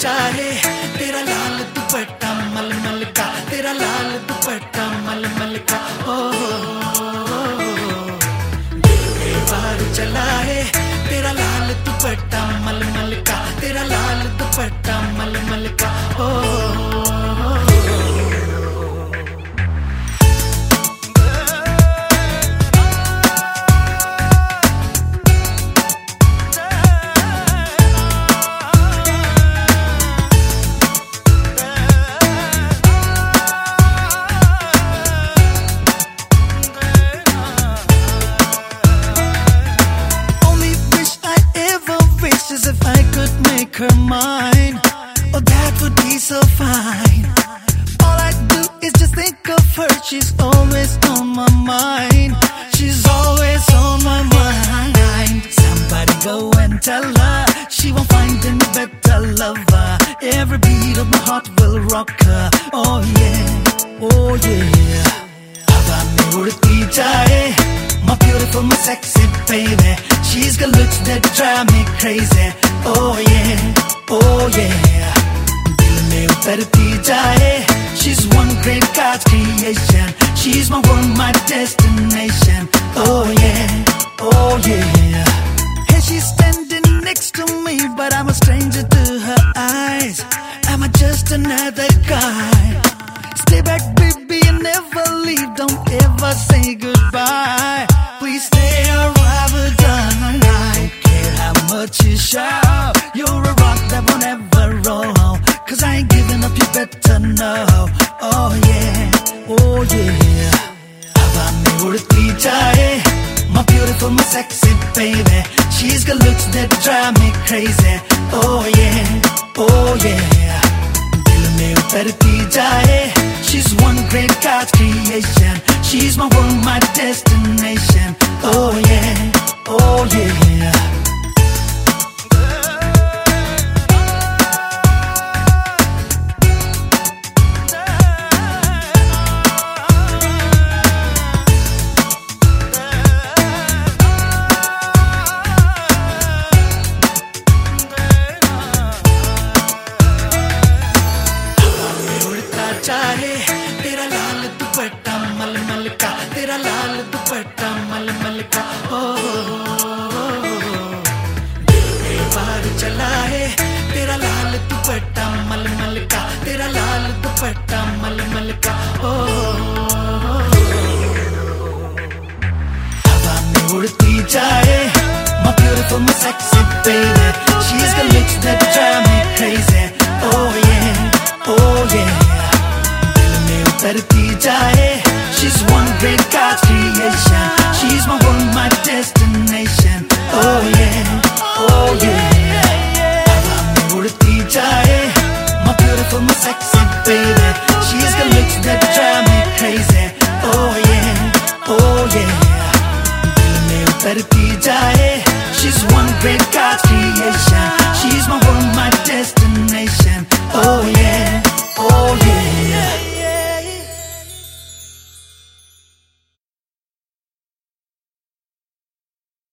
चाहे तेरा लाल दुपट्टा मल मल का तेरा लाल दुपट्टा मल मल का ओ दिल चला है तेरा लाल दुपट्टा मल मल का तेरा लाल दुपट्टा मल मल का ओ her mind. Oh, that would be so fine. All I do is just think of her. She's always on my mind. She's always on my mind. Somebody go and tell her she won't find any better lover. Every beat of my heart will rock her. Oh yeah, oh yeah. Eh? My beautiful, my sexy baby. She's got looks that drive me crazy Oh yeah, oh yeah दिल में उतरती जाए She's one great God's creation She's my world, my destination Oh yeah, oh yeah Hey, she's standing next to me But I'm a stranger to her eyes Am I just another guy? Stay back, baby, and never leave. Don't ever say goodbye. Please stay or I will die. Don't care how much you shout. you better know. Oh yeah, oh yeah. हवा में उड़ती जाए My beautiful, my sexy baby She's got looks that drive me crazy Oh yeah, oh yeah दिल में उतरती जाए She's one great God's creation She's my world, my destination My beautiful, my sexy baby She's got looks that drive me crazy Oh yeah, oh yeah दिल में उतरती जाए She's one great God's creation She's my world, my destination Oh yeah, oh yeah हवा में उड़ती जाए My beautiful, my sexy baby perfect creation.